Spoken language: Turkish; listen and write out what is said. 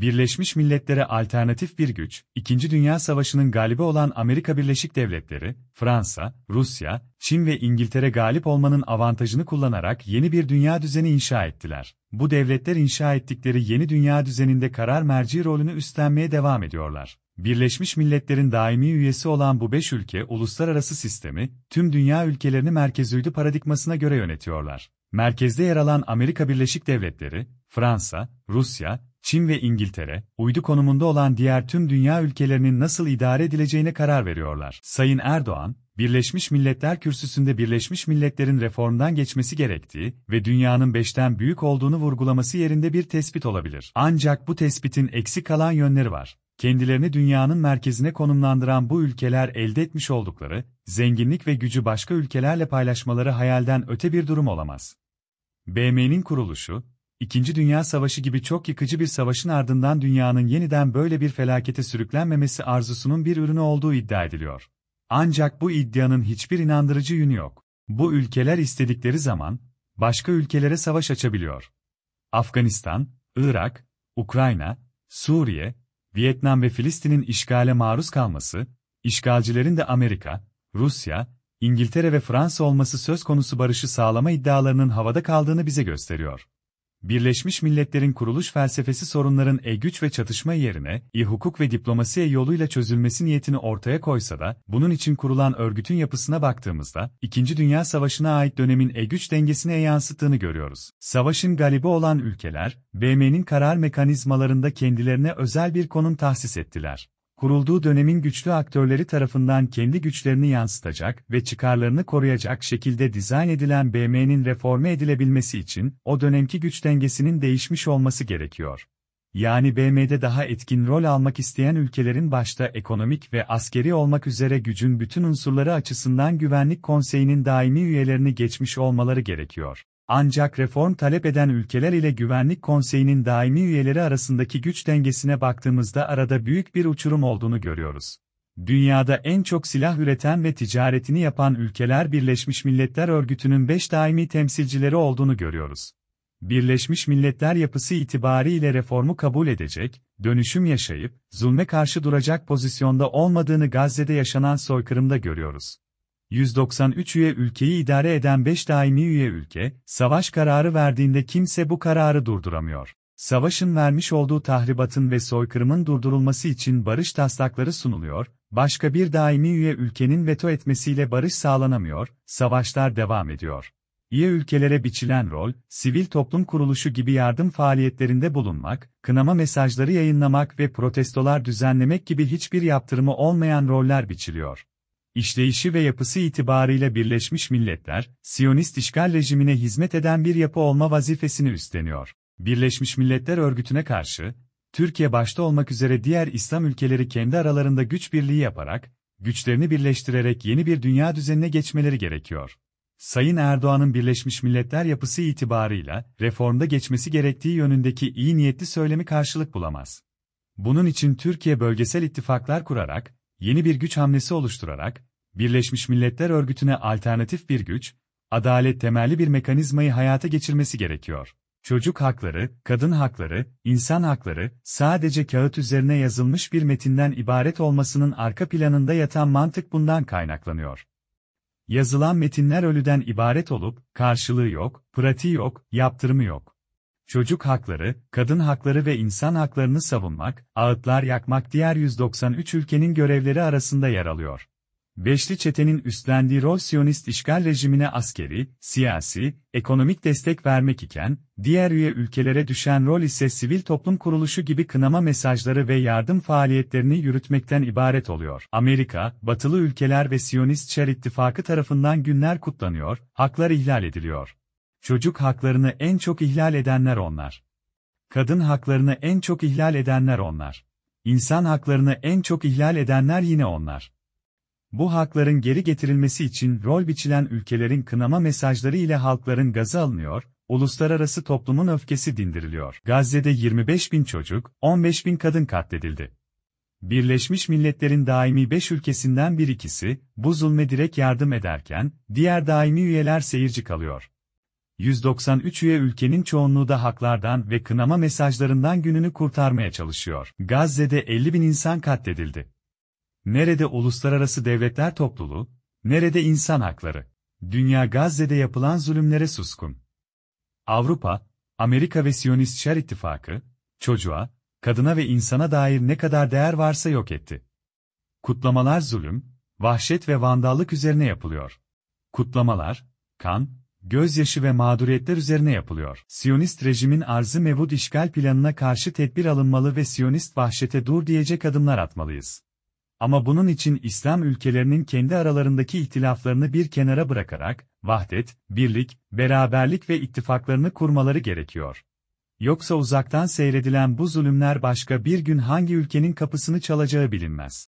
Birleşmiş Milletler'e alternatif bir güç, İkinci Dünya Savaşı'nın galibi olan Amerika Birleşik Devletleri, Fransa, Rusya, Çin ve İngiltere galip olmanın avantajını kullanarak yeni bir dünya düzeni inşa ettiler. Bu devletler inşa ettikleri yeni dünya düzeninde karar merci rolünü üstlenmeye devam ediyorlar. Birleşmiş Milletler'in daimi üyesi olan bu beş ülke uluslararası sistemi, tüm dünya ülkelerini merkezüydü paradigmasına göre yönetiyorlar. Merkezde yer alan Amerika Birleşik Devletleri, Fransa, Rusya, Çin ve İngiltere, uydu konumunda olan diğer tüm dünya ülkelerinin nasıl idare edileceğine karar veriyorlar. Sayın Erdoğan, Birleşmiş Milletler Kürsüsü'nde Birleşmiş Milletler'in reformdan geçmesi gerektiği ve dünyanın beşten büyük olduğunu vurgulaması yerinde bir tespit olabilir. Ancak bu tespitin eksik kalan yönleri var. Kendilerini dünyanın merkezine konumlandıran bu ülkeler elde etmiş oldukları, zenginlik ve gücü başka ülkelerle paylaşmaları hayalden öte bir durum olamaz. BM'nin kuruluşu, İkinci Dünya Savaşı gibi çok yıkıcı bir savaşın ardından dünyanın yeniden böyle bir felakete sürüklenmemesi arzusunun bir ürünü olduğu iddia ediliyor. Ancak bu iddianın hiçbir inandırıcı yönü yok. Bu ülkeler istedikleri zaman, başka ülkelere savaş açabiliyor. Afganistan, Irak, Ukrayna, Suriye, Vietnam ve Filistin'in işgale maruz kalması, işgalcilerin de Amerika, Rusya, İngiltere ve Fransa olması söz konusu barışı sağlama iddialarının havada kaldığını bize gösteriyor. Birleşmiş Milletler'in kuruluş felsefesi sorunların e-güç ve çatışma yerine, i-hukuk ve diplomasiye yoluyla çözülmesi niyetini ortaya koysa da, bunun için kurulan örgütün yapısına baktığımızda, İkinci Dünya Savaşı'na ait dönemin e-güç dengesine yansıttığını görüyoruz. Savaşın galibi olan ülkeler, BM'nin karar mekanizmalarında kendilerine özel bir konum tahsis ettiler kurulduğu dönemin güçlü aktörleri tarafından kendi güçlerini yansıtacak ve çıkarlarını koruyacak şekilde dizayn edilen BM'nin reforme edilebilmesi için o dönemki güç dengesinin değişmiş olması gerekiyor. Yani BM'de daha etkin rol almak isteyen ülkelerin başta ekonomik ve askeri olmak üzere gücün bütün unsurları açısından Güvenlik Konseyi'nin daimi üyelerini geçmiş olmaları gerekiyor. Ancak reform talep eden ülkeler ile Güvenlik Konseyi'nin daimi üyeleri arasındaki güç dengesine baktığımızda arada büyük bir uçurum olduğunu görüyoruz. Dünyada en çok silah üreten ve ticaretini yapan ülkeler Birleşmiş Milletler Örgütü'nün 5 daimi temsilcileri olduğunu görüyoruz. Birleşmiş Milletler yapısı itibariyle reformu kabul edecek, dönüşüm yaşayıp, zulme karşı duracak pozisyonda olmadığını Gazze'de yaşanan soykırımda görüyoruz. 193 üye ülkeyi idare eden 5 daimi üye ülke, savaş kararı verdiğinde kimse bu kararı durduramıyor. Savaşın vermiş olduğu tahribatın ve soykırımın durdurulması için barış taslakları sunuluyor, başka bir daimi üye ülkenin veto etmesiyle barış sağlanamıyor, savaşlar devam ediyor. Üye ülkelere biçilen rol, sivil toplum kuruluşu gibi yardım faaliyetlerinde bulunmak, kınama mesajları yayınlamak ve protestolar düzenlemek gibi hiçbir yaptırımı olmayan roller biçiliyor işleyişi ve yapısı itibarıyla Birleşmiş Milletler, Siyonist işgal rejimine hizmet eden bir yapı olma vazifesini üstleniyor. Birleşmiş Milletler Örgütü'ne karşı, Türkiye başta olmak üzere diğer İslam ülkeleri kendi aralarında güç birliği yaparak, güçlerini birleştirerek yeni bir dünya düzenine geçmeleri gerekiyor. Sayın Erdoğan'ın Birleşmiş Milletler yapısı itibarıyla reformda geçmesi gerektiği yönündeki iyi niyetli söylemi karşılık bulamaz. Bunun için Türkiye bölgesel ittifaklar kurarak, yeni bir güç hamlesi oluşturarak, Birleşmiş Milletler Örgütü'ne alternatif bir güç, adalet temelli bir mekanizmayı hayata geçirmesi gerekiyor. Çocuk hakları, kadın hakları, insan hakları, sadece kağıt üzerine yazılmış bir metinden ibaret olmasının arka planında yatan mantık bundan kaynaklanıyor. Yazılan metinler ölüden ibaret olup, karşılığı yok, pratiği yok, yaptırımı yok. Çocuk hakları, kadın hakları ve insan haklarını savunmak, ağıtlar yakmak diğer 193 ülkenin görevleri arasında yer alıyor. Beşli çetenin üstlendiği rol Siyonist işgal rejimine askeri, siyasi, ekonomik destek vermek iken, diğer üye ülkelere düşen rol ise sivil toplum kuruluşu gibi kınama mesajları ve yardım faaliyetlerini yürütmekten ibaret oluyor. Amerika, batılı ülkeler ve Siyonist Şer ittifakı tarafından günler kutlanıyor, haklar ihlal ediliyor. Çocuk haklarını en çok ihlal edenler onlar. Kadın haklarını en çok ihlal edenler onlar. İnsan haklarını en çok ihlal edenler yine onlar. Bu hakların geri getirilmesi için rol biçilen ülkelerin kınama mesajları ile halkların gazı alınıyor, uluslararası toplumun öfkesi dindiriliyor. Gazze'de 25 bin çocuk, 15 bin kadın katledildi. Birleşmiş Milletler'in daimi 5 ülkesinden bir ikisi, bu zulme direkt yardım ederken, diğer daimi üyeler seyirci kalıyor. 193 üye ülkenin çoğunluğu da haklardan ve kınama mesajlarından gününü kurtarmaya çalışıyor. Gazze'de 50 bin insan katledildi. Nerede uluslararası devletler topluluğu, nerede insan hakları? Dünya Gazze'de yapılan zulümlere suskun. Avrupa, Amerika ve Siyonist Şer İttifakı, çocuğa, kadına ve insana dair ne kadar değer varsa yok etti. Kutlamalar zulüm, vahşet ve vandallık üzerine yapılıyor. Kutlamalar, kan, gözyaşı ve mağduriyetler üzerine yapılıyor. Siyonist rejimin arzı mevcut işgal planına karşı tedbir alınmalı ve Siyonist vahşete dur diyecek adımlar atmalıyız. Ama bunun için İslam ülkelerinin kendi aralarındaki ihtilaflarını bir kenara bırakarak, vahdet, birlik, beraberlik ve ittifaklarını kurmaları gerekiyor. Yoksa uzaktan seyredilen bu zulümler başka bir gün hangi ülkenin kapısını çalacağı bilinmez.